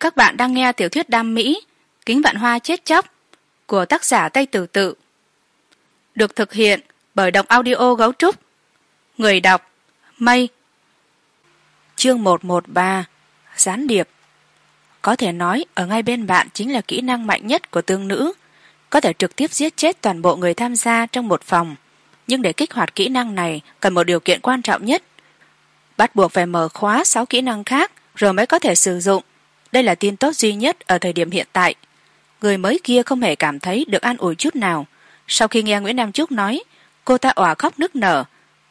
các bạn đang nghe tiểu thuyết đam mỹ, kính vạn hoa chết chóc, của tác giả tây tử tự. Được thực hiện bởi đọc audio gấu trúc. Người đọc, mây. Chương một một ba, gián điệp. Có thể nói, ở ngay bên bạn chính là kỹ năng mạnh nhất của tương nữ. Có thể trực tiếp giết chết toàn bộ người tham gia trong một phòng. Nhưng để kích hoạt kỹ năng này, cần một điều kiện quan trọng nhất. Bắt buộc phải mở khóa sáu kỹ năng khác rồi mới có thể sử dụng đây là tin tốt duy nhất ở thời điểm hiện tại. Người mới kia không hề cảm thấy được an ủi chút nào. Sau khi nghe nguyễn nam trúc nói, cô ta òa khóc nức nở,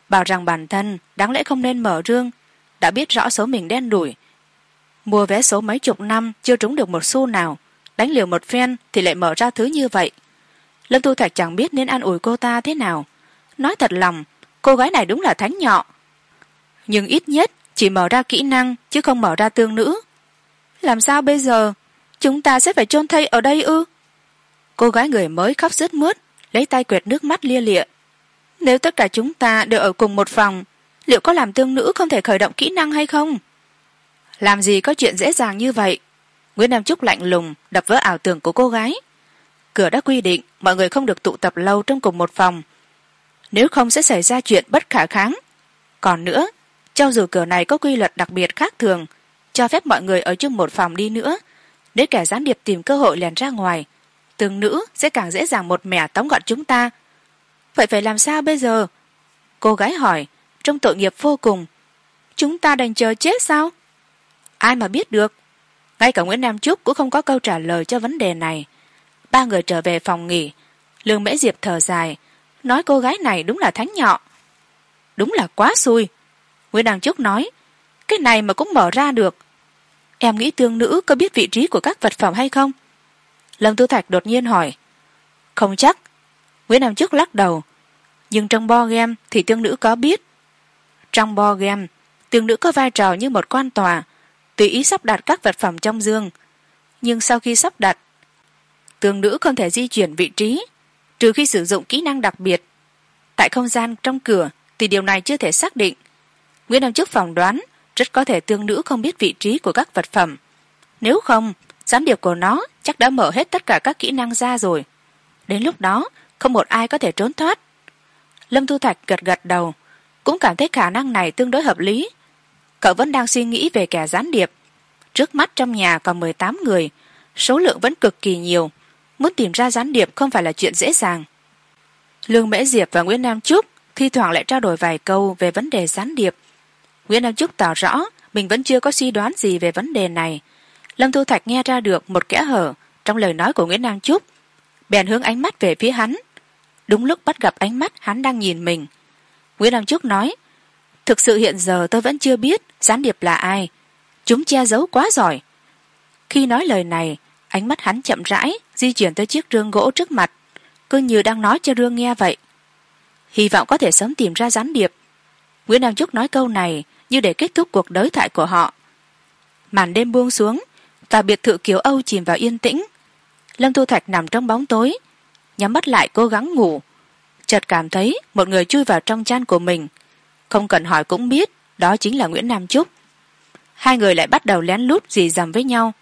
bảo rằng bản thân đáng lẽ không nên mở rương, đã biết rõ số mình đen đủi. Mua vé số mấy chục năm chưa trúng được một xu nào, đánh liều một phen thì lại mở ra thứ như vậy. Lâm thu thạch chẳng biết nên an ủi cô ta thế nào. Nói thật lòng, cô gái này đúng là thánh nhọ. Nhưng ít nhất chỉ mở ra kỹ năng chứ không mở ra tương nữ làm sao bây giờ? Chúng ta sẽ phải chôn thây ở đây ư? Cô gái người mới khóc rướt mướt, lấy tay quệt nước mắt lia lịa. Nếu tất cả chúng ta đều ở cùng một phòng, liệu có làm tương nữ không thể khởi động kỹ năng hay không? Làm gì có chuyện dễ dàng như vậy? Nguyễn nam trúc lạnh lùng đập vỡ ảo tưởng của cô gái. Cửa đã quy định mọi người không được tụ tập lâu trong cùng một phòng. Nếu không sẽ xảy ra chuyện bất khả kháng. Còn nữa, cho dù cửa này có quy luật đặc biệt khác thường cho phép mọi người ở chung một phòng đi nữa. Nếu kẻ gián điệp tìm cơ hội lèn ra ngoài, từng nữ sẽ càng dễ dàng một mẻ tóm gọn chúng ta. Vậy phải làm sao bây giờ? Cô gái hỏi trong tội nghiệp vô cùng. Chúng ta đành chờ chết sao? Ai mà biết được? Ngay cả nguyễn nam trúc cũng không có câu trả lời cho vấn đề này. Ba người trở về phòng nghỉ. Lương mễ diệp thở dài, nói cô gái này đúng là thánh nhọ. Đúng là quá xui. Nguyễn nam trúc nói, cái này mà cũng mở ra được em nghĩ tương nữ có biết vị trí của các vật phẩm hay không? Lâm Tư thạch đột nhiên hỏi. Không chắc. Nguyễn nam Chức lắc đầu. Nhưng trong bo game thì tương nữ có biết. Trong bo game, tương nữ có vai trò như một quan tòa, tùy ý sắp đặt các vật phẩm trong dương. Nhưng sau khi sắp đặt, tương nữ không thể di chuyển vị trí, trừ khi sử dụng kỹ năng đặc biệt. Tại không gian trong cửa thì điều này chưa thể xác định. Nguyễn nam Chức phỏng đoán rất có thể tương nữ không biết vị trí của các vật phẩm. Nếu không, gián điệp của nó chắc đã mở hết tất cả các kỹ năng ra rồi. Đến lúc đó, không một ai có thể trốn thoát. Lâm thu thạch gật gật đầu, cũng cảm thấy khả năng này tương đối hợp lý. Cậu vẫn đang suy nghĩ về kẻ gián điệp. Trước mắt trong nhà còn mười tám người, số lượng vẫn cực kỳ nhiều. Muốn tìm ra gián điệp không phải là chuyện dễ dàng. Lương mễ diệp và nguyễn nam trúc thi thoảng lại trao đổi vài câu về vấn đề gián điệp nguyễn nam trúc tỏ rõ, mình vẫn chưa có suy đoán gì về vấn đề này. Lâm thu thạch nghe ra được một kẽ hở trong lời nói của nguyễn nam trúc, bèn hướng ánh mắt về phía hắn. Đúng lúc bắt gặp ánh mắt hắn đang nhìn mình, nguyễn nam trúc nói, thực sự hiện giờ tôi vẫn chưa biết gián điệp là ai. Chúng che giấu quá giỏi. Khi nói lời này, ánh mắt hắn chậm rãi di chuyển tới chiếc rương gỗ trước mặt, cứ như đang nói cho rương nghe vậy. Hy vọng có thể sớm tìm ra gián điệp. Nguyễn nam trúc nói câu này như để kết thúc cuộc đối thoại của họ. Màn đêm buông xuống và biệt thự kiều âu chìm vào yên tĩnh. Lâm thu thạch nằm trong bóng tối, nhắm mắt lại cố gắng ngủ. Chợt cảm thấy một người chui vào trong chăn của mình. Không cần hỏi cũng biết đó chính là nguyễn nam trúc. Hai người lại bắt đầu lén lút dì dầm với nhau.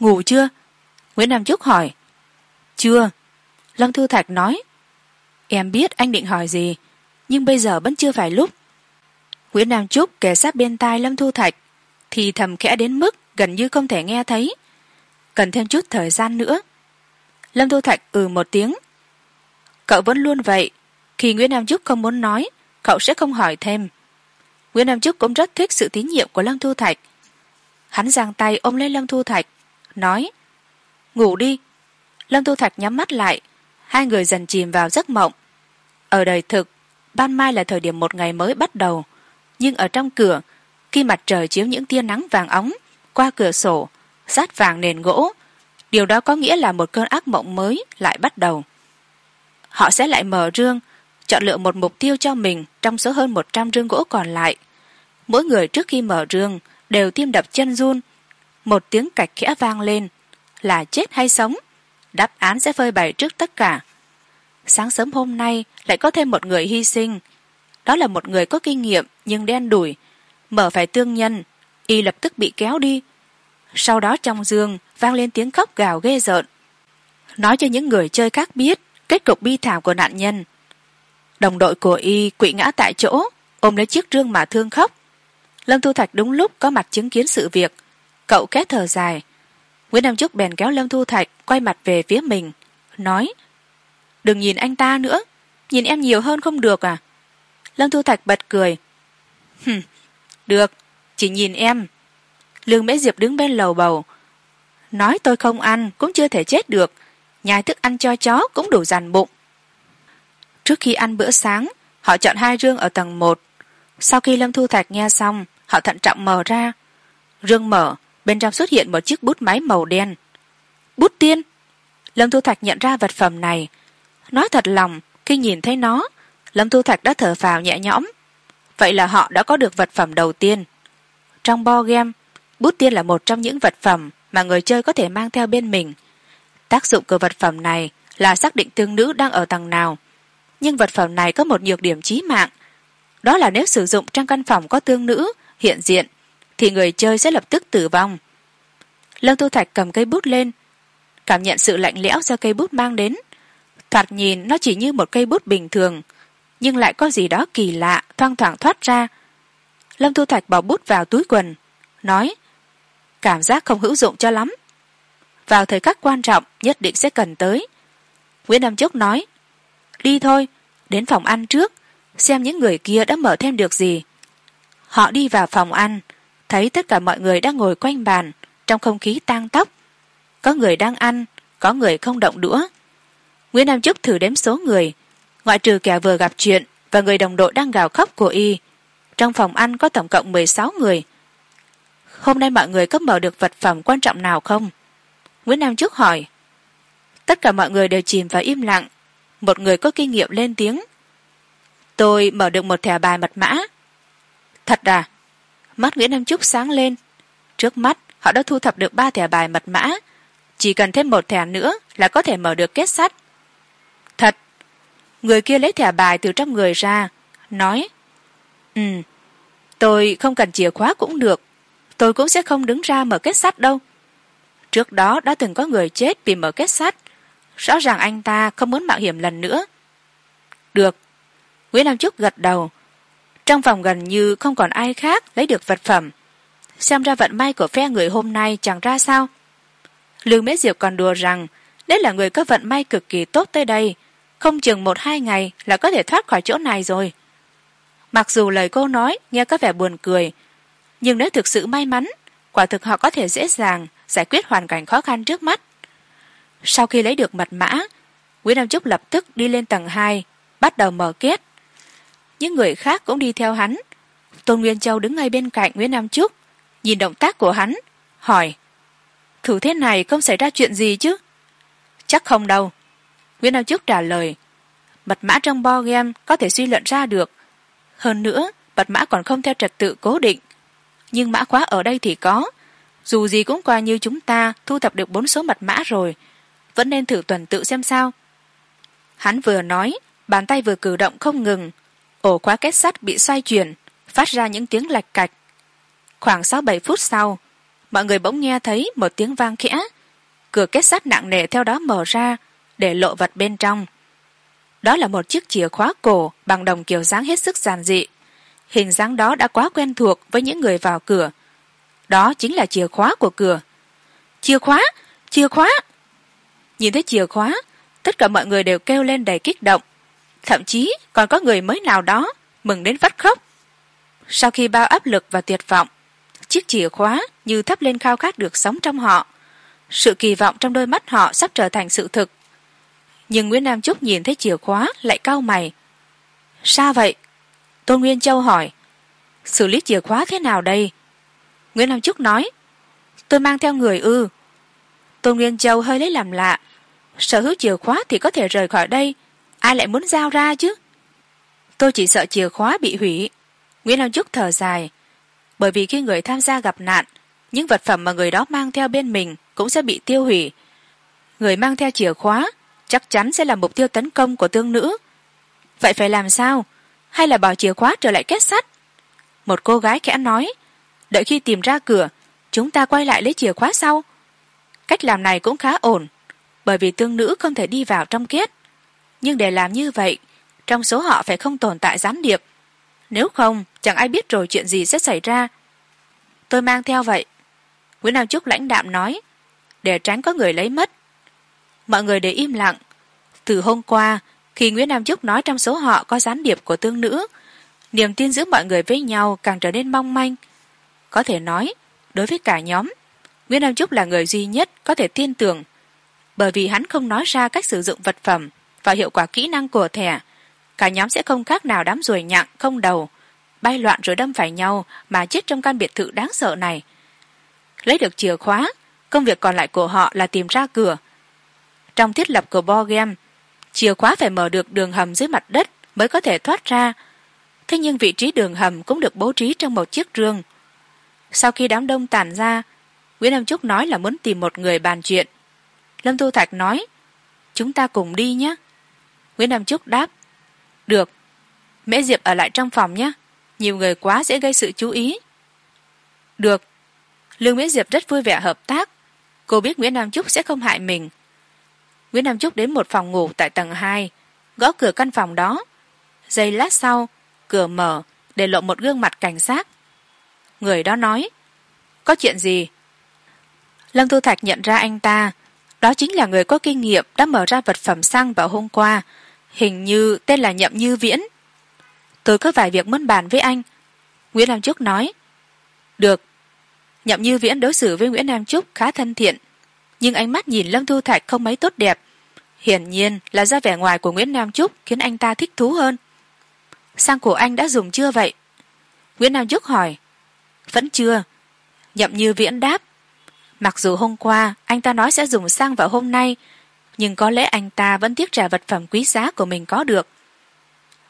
Ngủ chưa? Nguyễn nam trúc hỏi. Chưa. Lâm thu thạch nói. Em biết anh định hỏi gì, nhưng bây giờ vẫn chưa phải lúc nguyễn nam trúc kề sát bên tai lâm thu thạch, thì thầm khẽ đến mức gần như không thể nghe thấy. Cần thêm chút thời gian nữa. Lâm thu thạch ừ một tiếng. Cậu vẫn luôn vậy. Khi nguyễn nam trúc không muốn nói, cậu sẽ không hỏi thêm. Nguyễn nam trúc cũng rất thích sự tín nhiệm của lâm thu thạch. Hắn giang tay ôm lấy lâm thu thạch, nói, ngủ đi. Lâm thu thạch nhắm mắt lại. Hai người dần chìm vào giấc mộng. Ở đời thực, ban mai là thời điểm một ngày mới bắt đầu nhưng ở trong cửa, khi mặt trời chiếu những tia nắng vàng óng qua cửa sổ, sát vàng nền gỗ, điều đó có nghĩa là một cơn ác mộng mới lại bắt đầu. Họ sẽ lại mở rương, chọn lựa một mục tiêu cho mình trong số hơn một trăm rương gỗ còn lại. Mỗi người trước khi mở rương đều tim đập chân run, một tiếng cạch khẽ vang lên, là chết hay sống? Đáp án sẽ phơi bày trước tất cả. Sáng sớm hôm nay lại có thêm một người hy sinh đó là một người có kinh nghiệm, nhưng đen đủi. Mở phải tương nhân, y lập tức bị kéo đi. Sau đó trong giường vang lên tiếng khóc gào ghê rợn. Nói cho những người chơi khác biết, kết cục bi thảm của nạn nhân. Đồng đội của y quỵ ngã tại chỗ, ôm lấy chiếc rương mà thương khóc. Lâm thu thạch đúng lúc có mặt chứng kiến sự việc. Cậu két thở dài. Nguyễn nam trúc bèn kéo lâm thu thạch quay mặt về phía mình, nói, đừng nhìn anh ta nữa, nhìn em nhiều hơn không được à? Lâm thu thạch bật cười. Hừm, được chỉ nhìn em. Lương mễ diệp đứng bên lầu bầu. Nói tôi không ăn cũng chưa thể chết được. Nhai thức ăn cho chó cũng đủ dằn bụng. Trước khi ăn bữa sáng, họ chọn hai rương ở tầng một. Sau khi lâm thu thạch nghe xong, họ thận trọng mở ra. Rương mở, bên trong xuất hiện một chiếc bút máy màu đen. Bút tiên! Lâm thu thạch nhận ra vật phẩm này. Nói thật lòng, khi nhìn thấy nó lâm thu thạch đã thở phào nhẹ nhõm. Vậy là họ đã có được vật phẩm đầu tiên. Trong bo game, bút tiên là một trong những vật phẩm mà người chơi có thể mang theo bên mình. Tác dụng của vật phẩm này là xác định tương nữ đang ở tầng nào. Nhưng vật phẩm này có một nhược điểm chí mạng. Đó là nếu sử dụng trong căn phòng có tương nữ hiện diện, thì người chơi sẽ lập tức tử vong. Lâm tu thạch cầm cây bút lên, cảm nhận sự lạnh lẽo do cây bút mang đến. Thoạt nhìn, nó chỉ như một cây bút bình thường nhưng lại có gì đó kỳ lạ, thoang thoảng thoát ra. Lâm thu thạch bỏ bút vào túi quần, nói, cảm giác không hữu dụng cho lắm. Vào thời khắc quan trọng, nhất định sẽ cần tới. Nguyễn nam chúc nói, đi thôi, đến phòng ăn trước, xem những người kia đã mở thêm được gì. Họ đi vào phòng ăn, thấy tất cả mọi người đang ngồi quanh bàn, trong không khí tang tóc. Có người đang ăn, có người không động đũa. Nguyễn nam trúc thử đếm số người ngoại trừ kẻ vừa gặp chuyện và người đồng đội đang gào khóc của y, trong phòng ăn có tổng cộng mười sáu người. Hôm nay mọi người có mở được vật phẩm quan trọng nào không? Nguyễn nam trúc hỏi. Tất cả mọi người đều chìm vào im lặng. Một người có kinh nghiệm lên tiếng. Tôi mở được một thẻ bài mật mã. Thật à? Mắt nguyễn nam trúc sáng lên. Trước mắt, họ đã thu thập được ba thẻ bài mật mã. Chỉ cần thêm một thẻ nữa là có thể mở được kết sắt người kia lấy thẻ bài từ trong người ra, nói ừ tôi không cần chìa khóa cũng được, tôi cũng sẽ không đứng ra mở kết sắt đâu. Trước đó đã từng có người chết vì mở kết sắt, rõ ràng anh ta không muốn mạo hiểm lần nữa. Được. Nguyễn nam trúc gật đầu. Trong phòng gần như không còn ai khác lấy được vật phẩm. Xem ra vận may của phe người hôm nay chẳng ra sao. Lương mễ diệp còn đùa rằng đấy là người có vận may cực kỳ tốt tới đây không chừng một hai ngày là có thể thoát khỏi chỗ này rồi. Mặc dù lời cô nói nghe có vẻ buồn cười, nhưng nếu thực sự may mắn, quả thực họ có thể dễ dàng giải quyết hoàn cảnh khó khăn trước mắt. Sau khi lấy được mật mã, nguyễn nam trúc lập tức đi lên tầng hai, bắt đầu mở kết. Những người khác cũng đi theo hắn. Tôn nguyên châu đứng ngay bên cạnh nguyễn nam trúc nhìn động tác của hắn, hỏi, thử thế này không xảy ra chuyện gì chứ? Chắc không đâu nguyễn nam Chức trả lời mật mã trong bo game có thể suy luận ra được. Hơn nữa mật mã còn không theo trật tự cố định. Nhưng mã khóa ở đây thì có. Dù gì cũng coi như chúng ta thu thập được bốn số mật mã rồi, vẫn nên thử tuần tự xem sao. Hắn vừa nói, bàn tay vừa cử động không ngừng. Ổ khóa kết sắt bị xoay chuyển, phát ra những tiếng lạch cạch. Khoảng sáu bảy phút sau, mọi người bỗng nghe thấy một tiếng vang khẽ. Cửa kết sắt nặng nề theo đó mở ra để lộ vật bên trong. Đó là một chiếc chìa khóa cổ bằng đồng kiểu dáng hết sức giản dị. Hình dáng đó đã quá quen thuộc với những người vào cửa. Đó chính là chìa khóa của cửa. Chìa khóa! Chìa khóa! Nhìn thấy chìa khóa, tất cả mọi người đều kêu lên đầy kích động. Thậm chí còn có người mới nào đó mừng đến vắt khóc. Sau khi bao áp lực và tuyệt vọng, chiếc chìa khóa như thắp lên khao khát được sống trong họ. Sự kỳ vọng trong đôi mắt họ sắp trở thành sự thực nhưng nguyễn nam trúc nhìn thấy chìa khóa lại cau mày. Sao vậy? Tôn nguyên châu hỏi. Xử lý chìa khóa thế nào đây? Nguyễn nam trúc nói. Tôi mang theo người ư. Tôn nguyên châu hơi lấy làm lạ. Sở hữu chìa khóa thì có thể rời khỏi đây. Ai lại muốn giao ra chứ? Tôi chỉ sợ chìa khóa bị hủy. Nguyễn nam trúc thở dài. Bởi vì khi người tham gia gặp nạn, những vật phẩm mà người đó mang theo bên mình cũng sẽ bị tiêu hủy. Người mang theo chìa khóa chắc chắn sẽ là mục tiêu tấn công của tương nữ. Vậy phải làm sao? Hay là bỏ chìa khóa trở lại kết sắt? Một cô gái khẽ nói, đợi khi tìm ra cửa, chúng ta quay lại lấy chìa khóa sau. Cách làm này cũng khá ổn, bởi vì tương nữ không thể đi vào trong kết. Nhưng để làm như vậy, trong số họ phải không tồn tại gián điệp. Nếu không, chẳng ai biết rồi chuyện gì sẽ xảy ra. Tôi mang theo vậy. Nguyễn nam trúc lãnh đạm nói, để tránh có người lấy mất mọi người để im lặng. Từ hôm qua, khi nguyễn nam trúc nói trong số họ có gián điệp của tương nữ, niềm tin giữa mọi người với nhau càng trở nên mong manh. Có thể nói, đối với cả nhóm, nguyễn nam trúc là người duy nhất có thể tin tưởng, bởi vì hắn không nói ra cách sử dụng vật phẩm và hiệu quả kỹ năng của thẻ. Cả nhóm sẽ không khác nào đám ruồi nhặng, không đầu, bay loạn rồi đâm phải nhau mà chết trong căn biệt thự đáng sợ này. Lấy được chìa khóa, công việc còn lại của họ là tìm ra cửa trong thiết lập của bo game. Chìa khóa phải mở được đường hầm dưới mặt đất mới có thể thoát ra. Thế nhưng vị trí đường hầm cũng được bố trí trong một chiếc rương. Sau khi đám đông tàn ra, nguyễn nam trúc nói là muốn tìm một người bàn chuyện. Lâm thu thạch nói, chúng ta cùng đi nhé. Nguyễn nam trúc đáp, được, mễ diệp ở lại trong phòng nhé. Nhiều người quá dễ gây sự chú ý. Được. Lương mễ diệp rất vui vẻ hợp tác. Cô biết nguyễn nam trúc sẽ không hại mình nguyễn nam trúc đến một phòng ngủ tại tầng hai, gõ cửa căn phòng đó. Giây lát sau, cửa mở để lộ một gương mặt cảnh sát. Người đó nói, có chuyện gì? Lâm thu thạch nhận ra anh ta. Đó chính là người có kinh nghiệm đã mở ra vật phẩm xăng vào hôm qua, hình như tên là nhậm như viễn. Tôi có vài việc muốn bàn với anh, nguyễn nam trúc nói. Được. Nhậm như viễn đối xử với nguyễn nam trúc khá thân thiện nhưng ánh mắt nhìn lâm thu thạch không mấy tốt đẹp. Hiển nhiên là ra vẻ ngoài của nguyễn nam trúc khiến anh ta thích thú hơn. Sang của anh đã dùng chưa vậy? Nguyễn nam trúc hỏi. Vẫn chưa. Nhậm như viễn đáp. Mặc dù hôm qua anh ta nói sẽ dùng xăng vào hôm nay, nhưng có lẽ anh ta vẫn tiếc trả vật phẩm quý giá của mình có được.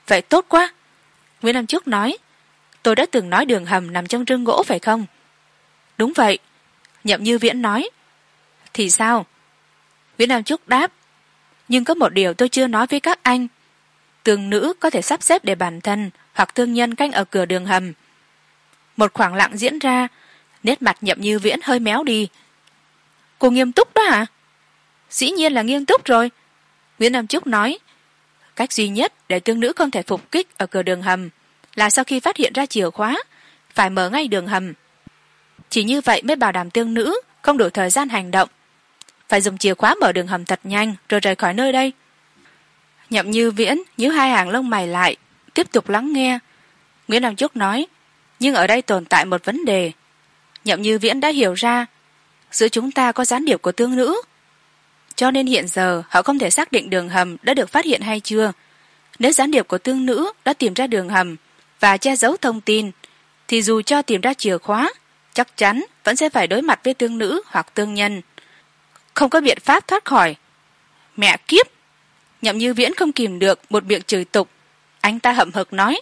Vậy tốt quá. Nguyễn nam trúc nói. Tôi đã từng nói đường hầm nằm trong rương gỗ phải không? Đúng vậy. Nhậm như viễn nói thì sao? Nguyễn nam trúc đáp, nhưng có một điều tôi chưa nói với các anh. Tương nữ có thể sắp xếp để bản thân hoặc thương nhân canh ở cửa đường hầm. Một khoảng lặng diễn ra, nét mặt nhậm như viễn hơi méo đi. Cô nghiêm túc đó à? dĩ nhiên là nghiêm túc rồi. Nguyễn nam trúc nói, cách duy nhất để tương nữ không thể phục kích ở cửa đường hầm là sau khi phát hiện ra chìa khóa, phải mở ngay đường hầm. Chỉ như vậy mới bảo đảm tương nữ không đủ thời gian hành động phải dùng chìa khóa mở đường hầm thật nhanh rồi rời khỏi nơi đây. Nhậm như viễn nhíu hai hàng lông mày lại, tiếp tục lắng nghe. Nguyễn nam Chúc nói, nhưng ở đây tồn tại một vấn đề. Nhậm như viễn đã hiểu ra, giữa chúng ta có gián điệp của tương nữ, cho nên hiện giờ họ không thể xác định đường hầm đã được phát hiện hay chưa. Nếu gián điệp của tương nữ đã tìm ra đường hầm và che giấu thông tin, thì dù cho tìm ra chìa khóa, chắc chắn vẫn sẽ phải đối mặt với tương nữ hoặc tương nhân không có biện pháp thoát khỏi. Mẹ kiếp, nhậm như viễn không kìm được một miệng chửi tục. Anh ta hậm hực nói,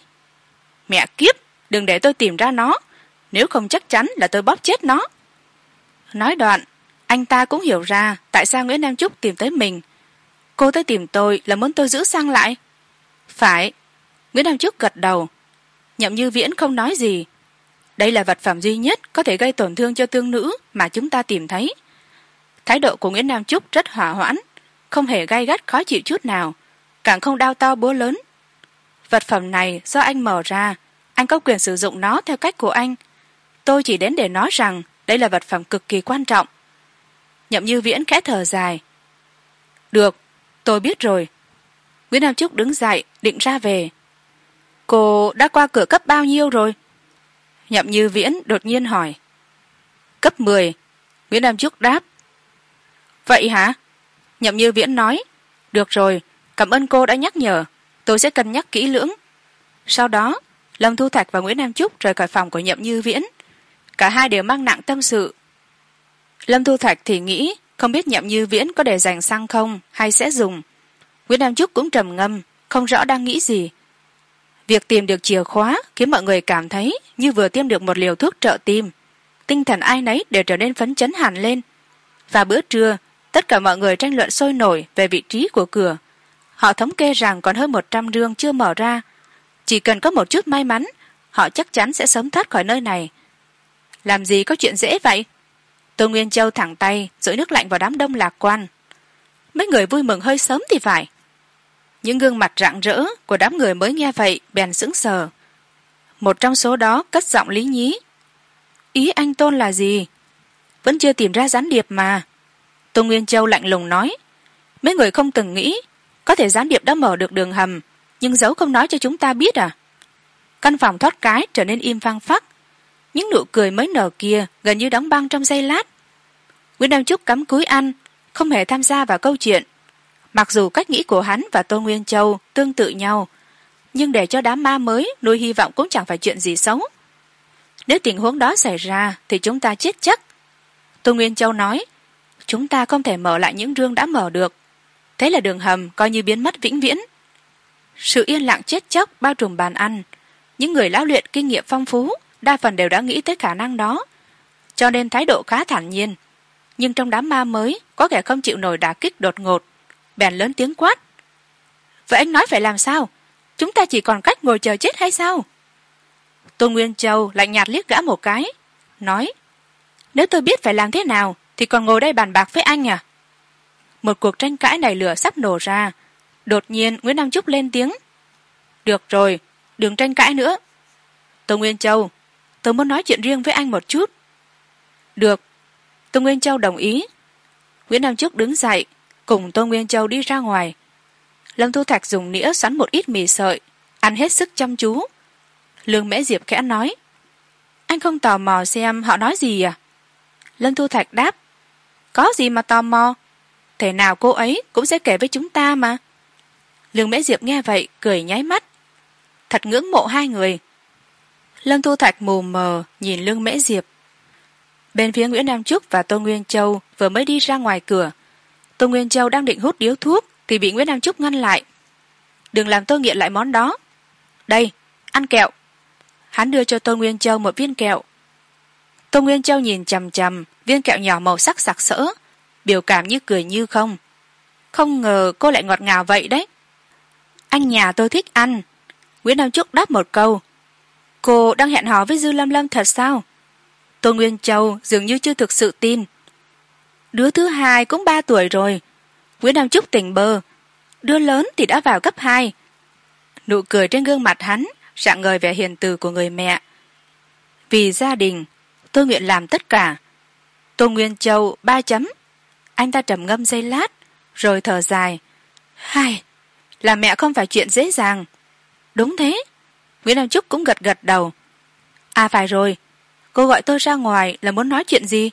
mẹ kiếp, đừng để tôi tìm ra nó. Nếu không chắc chắn là tôi bóp chết nó. Nói đoạn, anh ta cũng hiểu ra tại sao nguyễn nam trúc tìm tới mình. Cô tới tìm tôi là muốn tôi giữ sang lại. Phải. Nguyễn nam trúc gật đầu. Nhậm như viễn không nói gì. Đây là vật phẩm duy nhất có thể gây tổn thương cho tương nữ mà chúng ta tìm thấy thái độ của nguyễn nam trúc rất hỏa hoãn, không hề gay gắt khó chịu chút nào, càng không đau to búa lớn. Vật phẩm này do anh mở ra, anh có quyền sử dụng nó theo cách của anh. Tôi chỉ đến để nói rằng đây là vật phẩm cực kỳ quan trọng. Nhậm như viễn khẽ thở dài. Được, tôi biết rồi. Nguyễn nam trúc đứng dậy, định ra về. Cô đã qua cửa cấp bao nhiêu rồi? Nhậm như viễn đột nhiên hỏi. Cấp mười. Nguyễn nam trúc đáp vậy hả? Nhậm như viễn nói, được rồi, cảm ơn cô đã nhắc nhở. Tôi sẽ cân nhắc kỹ lưỡng. Sau đó, lâm thu thạch và nguyễn nam trúc rời khỏi phòng của nhậm như viễn. Cả hai đều mang nặng tâm sự. Lâm thu thạch thì nghĩ không biết nhậm như viễn có để dành xăng không hay sẽ dùng. Nguyễn nam trúc cũng trầm ngâm, không rõ đang nghĩ gì. Việc tìm được chìa khóa khiến mọi người cảm thấy như vừa tiêm được một liều thuốc trợ tim. Tinh thần ai nấy đều trở nên phấn chấn hẳn lên. Và bữa trưa tất cả mọi người tranh luận sôi nổi về vị trí của cửa. Họ thống kê rằng còn hơn một trăm rương chưa mở ra. Chỉ cần có một chút may mắn, họ chắc chắn sẽ sớm thoát khỏi nơi này. Làm gì có chuyện dễ vậy? Tô nguyên châu thẳng tay dội nước lạnh vào đám đông lạc quan. Mấy người vui mừng hơi sớm thì phải. Những gương mặt rạng rỡ của đám người mới nghe vậy bèn sững sờ. Một trong số đó cất giọng lý nhí. Ý anh tôn là gì? Vẫn chưa tìm ra gián điệp mà tô nguyên châu lạnh lùng nói. Mấy người không từng nghĩ, có thể gián điệp đã mở được đường hầm, nhưng giấu không nói cho chúng ta biết à. Căn phòng thoát cái trở nên im phăng phắc. Những nụ cười mới nở kia gần như đóng băng trong giây lát. Nguyễn nam trúc cắm cúi ăn, không hề tham gia vào câu chuyện. Mặc dù cách nghĩ của hắn và tô nguyên châu tương tự nhau, nhưng để cho đám ma mới nuôi hy vọng cũng chẳng phải chuyện gì xấu. Nếu tình huống đó xảy ra thì chúng ta chết chắc. Tô nguyên châu nói chúng ta không thể mở lại những rương đã mở được. Thế là đường hầm coi như biến mất vĩnh viễn. Sự yên lặng chết chóc bao trùm bàn ăn. Những người lão luyện kinh nghiệm phong phú, đa phần đều đã nghĩ tới khả năng đó. Cho nên thái độ khá thản nhiên. Nhưng trong đám ma mới, có kẻ không chịu nổi đả kích đột ngột. Bèn lớn tiếng quát. Vậy anh nói phải làm sao? Chúng ta chỉ còn cách ngồi chờ chết hay sao? Tô nguyên châu lạnh nhạt liếc gã một cái, nói, nếu tôi biết phải làm thế nào thì còn ngồi đây bàn bạc với anh à? Một cuộc tranh cãi nảy lửa sắp nổ ra. Đột nhiên, nguyễn nam trúc lên tiếng. Được rồi, đừng tranh cãi nữa. Tô nguyên châu, tôi muốn nói chuyện riêng với anh một chút. Được, tô nguyên châu đồng ý. Nguyễn nam trúc đứng dậy, cùng tô nguyên châu đi ra ngoài. Lâm thu thạch dùng nĩa xoắn một ít mì sợi, ăn hết sức chăm chú. Lương mễ diệp khẽ nói, anh không tò mò xem họ nói gì à? Lâm thu thạch đáp có gì mà tò mò? Thể nào cô ấy cũng sẽ kể với chúng ta mà. Lương mễ diệp nghe vậy, cười nháy mắt. Thật ngưỡng mộ hai người. Lâm thu thạch mù mờ nhìn lương mễ diệp. Bên phía nguyễn nam trúc và tô nguyên châu vừa mới đi ra ngoài cửa. Tô nguyên châu đang định hút điếu thuốc thì bị nguyễn nam trúc ngăn lại. Đừng làm tôi nghiện lại món đó. Đây, ăn kẹo. Hắn đưa cho tô nguyên châu một viên kẹo. Tô nguyên châu nhìn chằm chằm viên kẹo nhỏ màu sắc sặc sỡ, biểu cảm như cười như không. Không ngờ cô lại ngọt ngào vậy đấy. Anh nhà tôi thích ăn. Nguyễn nam trúc đáp một câu. Cô đang hẹn hò với dư lâm lâm thật sao? Tô nguyên châu dường như chưa thực sự tin. Đứa thứ hai cũng ba tuổi rồi. Nguyễn nam trúc tỉnh bơ. Đứa lớn thì đã vào cấp hai. Nụ cười trên gương mặt hắn rạng ngời vẻ hiền từ của người mẹ. Vì gia đình, tôi nguyện làm tất cả tô nguyên châu ba chấm. Anh ta trầm ngâm giây lát, rồi thở dài. Hai, là mẹ không phải chuyện dễ dàng. Đúng thế. Nguyễn nam trúc cũng gật gật đầu. À phải rồi. Cô gọi tôi ra ngoài là muốn nói chuyện gì?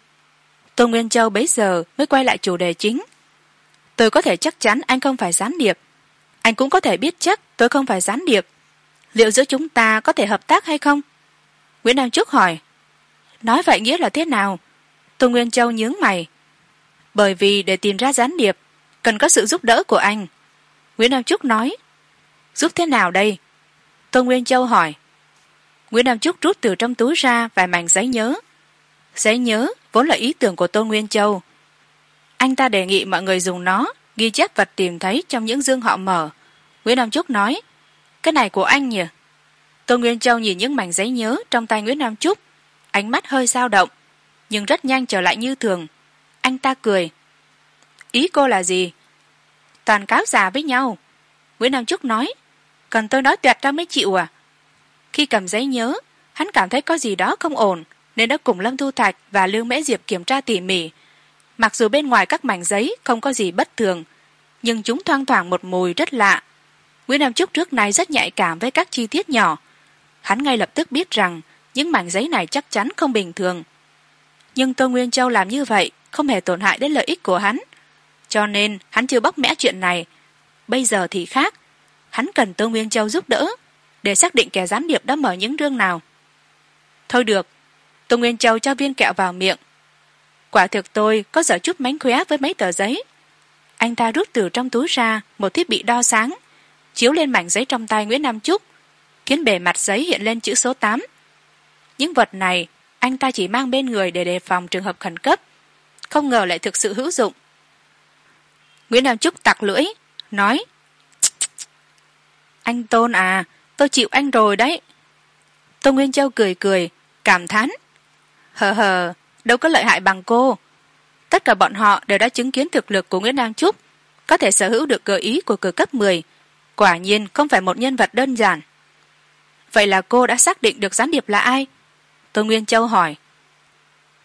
Tô nguyên châu bấy giờ mới quay lại chủ đề chính. Tôi có thể chắc chắn anh không phải gián điệp. Anh cũng có thể biết chắc tôi không phải gián điệp. Liệu giữa chúng ta có thể hợp tác hay không? Nguyễn nam trúc hỏi. Nói vậy nghĩa là thế nào? Tô nguyên châu nhướng mày. Bởi vì để tìm ra gián điệp, cần có sự giúp đỡ của anh. Nguyễn nam trúc nói, giúp thế nào đây? Tô nguyên châu hỏi. Nguyễn nam trúc rút từ trong túi ra vài mảnh giấy nhớ. Giấy nhớ vốn là ý tưởng của tô nguyên châu. Anh ta đề nghị mọi người dùng nó, ghi chép vật tìm thấy trong những dương họ mở. Nguyễn nam trúc nói, cái này của anh nhỉ? Tô nguyên châu nhìn những mảnh giấy nhớ trong tay nguyễn nam trúc ánh mắt hơi dao động nhưng rất nhanh trở lại như thường. Anh ta cười. Ý cô là gì? Toàn cáo già với nhau. Nguyễn nam trúc nói, cần tôi nói tuyệt ra mới chịu à? Khi cầm giấy nhớ, hắn cảm thấy có gì đó không ổn, nên đã cùng lâm thu thạch và lưu mễ diệp kiểm tra tỉ mỉ. Mặc dù bên ngoài các mảnh giấy không có gì bất thường, nhưng chúng thoang thoảng một mùi rất lạ. Nguyễn nam trúc trước nay rất nhạy cảm với các chi tiết nhỏ. Hắn ngay lập tức biết rằng những mảnh giấy này chắc chắn không bình thường nhưng tô nguyên châu làm như vậy không hề tổn hại đến lợi ích của hắn. Cho nên, hắn chưa bóc mẽ chuyện này. Bây giờ thì khác. Hắn cần tô nguyên châu giúp đỡ để xác định kẻ gián điệp đã mở những rương nào. Thôi được, tô nguyên châu cho viên kẹo vào miệng. Quả thực tôi có dở chút mánh khóe với mấy tờ giấy. Anh ta rút từ trong túi ra một thiết bị đo sáng, chiếu lên mảnh giấy trong tay nguyễn nam trúc khiến bề mặt giấy hiện lên chữ số tám. Những vật này anh ta chỉ mang bên người để đề phòng trường hợp khẩn cấp. Không ngờ lại thực sự hữu dụng. Nguyễn nam trúc tặc lưỡi, nói, anh tôn à tôi chịu anh rồi đấy. Tô nguyên châu cười cười, cảm thán, hờ hờ, đâu có lợi hại bằng cô. Tất cả bọn họ đều đã chứng kiến thực lực của nguyễn nam trúc có thể sở hữu được gợi ý của cử cấp mười. Quả nhiên không phải một nhân vật đơn giản. Vậy là cô đã xác định được gián điệp là ai? Tô nguyên châu hỏi.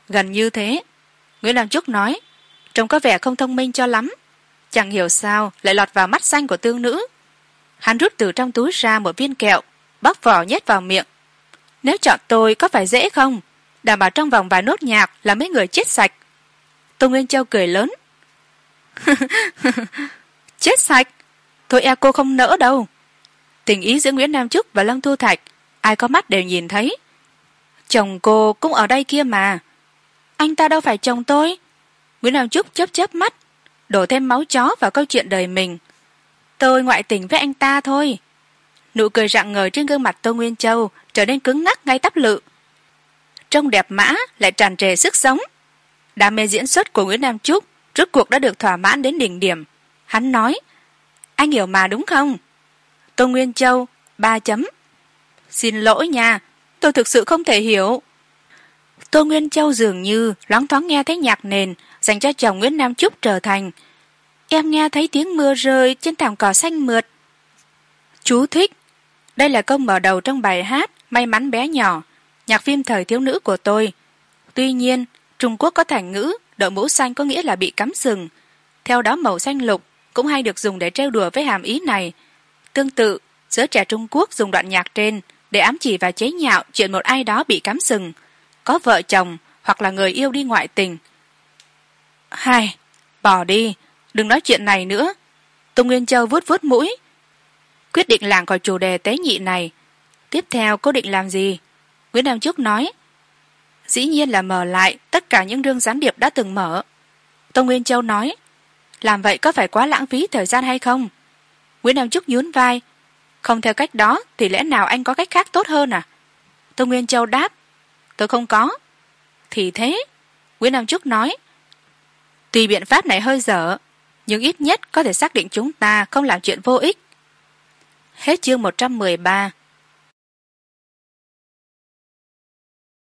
Gần như thế. Nguyễn nam trúc nói, trông có vẻ không thông minh cho lắm. Chẳng hiểu sao lại lọt vào mắt xanh của tương nữ. Hắn rút từ trong túi ra một viên kẹo, bóc vỏ nhét vào miệng. Nếu chọn tôi có phải dễ không? Đảm bảo trong vòng vài nốt nhạc là mấy người chết sạch. Tô nguyên châu cười lớn. Chết sạch? Thôi e cô không nỡ đâu. Tình ý giữa nguyễn nam trúc và lâm thu thạch, ai có mắt đều nhìn thấy chồng cô cũng ở đây kia mà. Anh ta đâu phải chồng tôi. Nguyễn nam trúc chớp chớp mắt, đổ thêm máu chó vào câu chuyện đời mình. Tôi ngoại tình với anh ta thôi. Nụ cười rạng ngời trên gương mặt tô nguyên châu trở nên cứng ngắc ngay tắp lự. Trông đẹp mã lại tràn trề sức sống. Đam mê diễn xuất của nguyễn nam trúc rốt cuộc đã được thỏa mãn đến đỉnh điểm. Hắn nói, anh hiểu mà đúng không? Tô nguyên châu ba chấm, xin lỗi nha tôi thực sự không thể hiểu. Tô nguyên châu dường như loáng thoáng nghe thấy nhạc nền, dành cho chồng nguyễn nam trúc trở thành. Em nghe thấy tiếng mưa rơi trên thảm cỏ xanh mượt. Chú thích, đây là câu mở đầu trong bài hát may mắn bé nhỏ, nhạc phim thời thiếu nữ của tôi. Tuy nhiên, trung quốc có thành ngữ đội mũ xanh có nghĩa là bị cắm sừng. Theo đó màu xanh lục cũng hay được dùng để trêu đùa với hàm ý này. Tương tự, giới trẻ trung quốc dùng đoạn nhạc trên để ám chỉ và chế nhạo chuyện một ai đó bị cắm sừng, có vợ chồng hoặc là người yêu đi ngoại tình. Hai, bỏ đi, đừng nói chuyện này nữa. Tô nguyên châu vuốt vuốt mũi. Quyết định làng khỏi chủ đề tế nhị này. Tiếp theo cô định làm gì? Nguyễn nam trúc nói, dĩ nhiên là mở lại tất cả những rương gián điệp đã từng mở. Tô nguyên châu nói, làm vậy có phải quá lãng phí thời gian hay không? Nguyễn nam trúc nhún vai không theo cách đó, thì lẽ nào anh có cách khác tốt hơn à? Tô nguyên châu đáp, tôi không có. Thì thế, nguyễn nam trúc nói, tuy biện pháp này hơi dở, nhưng ít nhất có thể xác định chúng ta không làm chuyện vô ích. Hết chương một trăm mười ba.